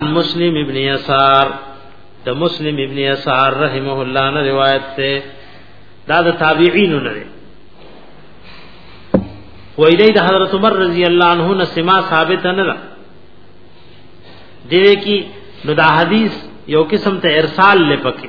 مسلم ابن یسار د مسلم ابن یسار رحمه الله نه روایت ده دا د تابعین نه ده وای دی د حضرت عمر رضی الله عنه نه سما ثابت نه ده دی کی نو دا حدیث یو قسم ته ارسال لپکه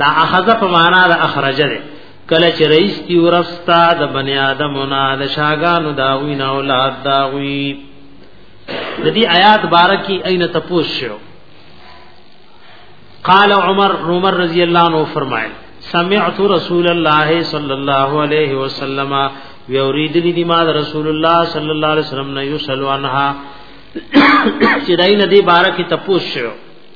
دا اخذ په معنا د اخرج ده کله چې رئیس دی ورستا د بنی آدمونه د شاګانو دا وی نه اولاد دا وی د دې آیات بارکی اين تپوس شو قال عمر عمر رضی الله عنه فرمایل سمعت رسول الله صلی الله علیه وسلم ویوریدنی دی ما رسول الله صلی الله علیه وسلم نه یو سلوانها چې دای نه دی بارکی تپوس شو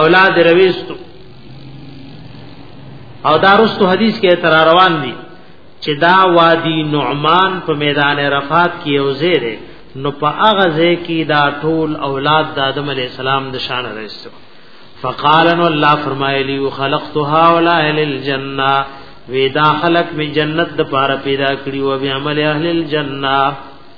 اولاد رويستو او دارستو حدیث کې تر روان دي چې دا وادي نعمان په میدان رفات کې یو ځای دی نو په هغه ځای کې دا ټول اولاد د آدم علی السلام د شان راځي فقال ان الله فرمایلی خلقت هؤلاء للجنه ودا خلق می جنت د پاره پیدا کړی او به عمل اهل الجنه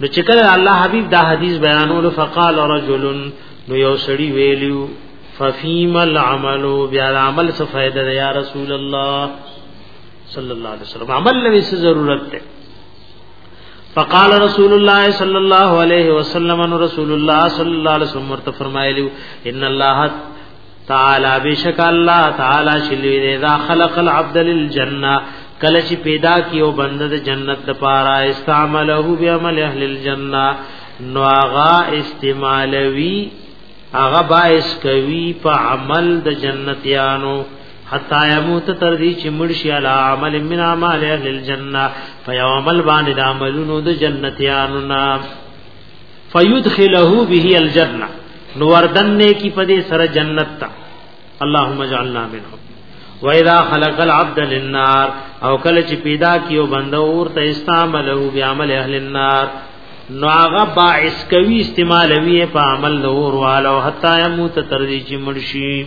نو چې کله الله حبيب دا حدیث بیانولو فقال رجل نو یو سړی ویلو ففیم العمل بیا عمل څه فائدہ ده یا رسول الله صلی الله علیه وسلم عمل لوي څه ضرورت ده فقال رسول الله صلی الله علیه وسلم رسول الله صلی الله علیه وسلم ورته فرمایلی ان الله تعالی بشک الله تعالی شلوی دی دا خلق العبد للجنه کله چې پیدا کیو بنده د جنت د پاره استعمله بعمل اهل الجنه نو هغه استعمالوي هغه باعث کوي په عمل د جنتیانو حتا يموت تر دې چې مرشي علی عمل من اعمال اهل الجنه فيوم البان د عملونو د جنتیانو نام فیدخله به الجنه نو وردن نه کی پدې سره جنت تا اللهم اجعلنا منهم و اذا خلق العبد للنار او کله چې پیدا کیو بنده اور ته استعماله بیا عمل اهل النار نو هغه باعث کوي استعمالوي په عمل د اور والو حتا يموت تر دې چې مرشي